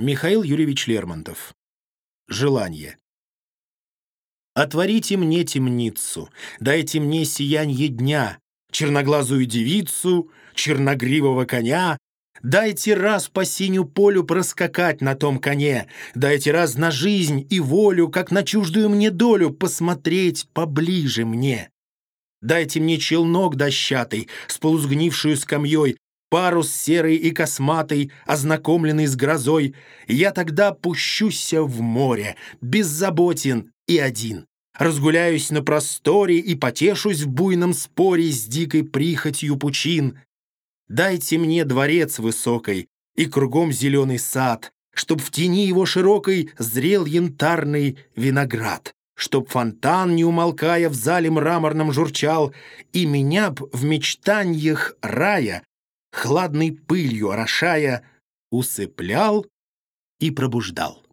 Михаил Юрьевич Лермонтов. Желание. Отворите мне темницу, дайте мне сиянье дня, черноглазую девицу, черногривого коня, Дайте раз по синю полю проскакать на том коне, Дайте раз на жизнь и волю, как на чуждую мне долю, посмотреть поближе мне. Дайте мне челнок дощатый с полузгнившую скамьей, парус серый и косматый, ознакомленный с грозой, я тогда пущуся в море, беззаботен и один. Разгуляюсь на просторе и потешусь в буйном споре с дикой прихотью пучин. Дайте мне дворец высокой и кругом зеленый сад, Чтоб в тени его широкой зрел янтарный виноград, Чтоб фонтан, не умолкая, в зале мраморном журчал, И меня б в мечтаньях рая, хладной пылью орошая, Усыплял и пробуждал.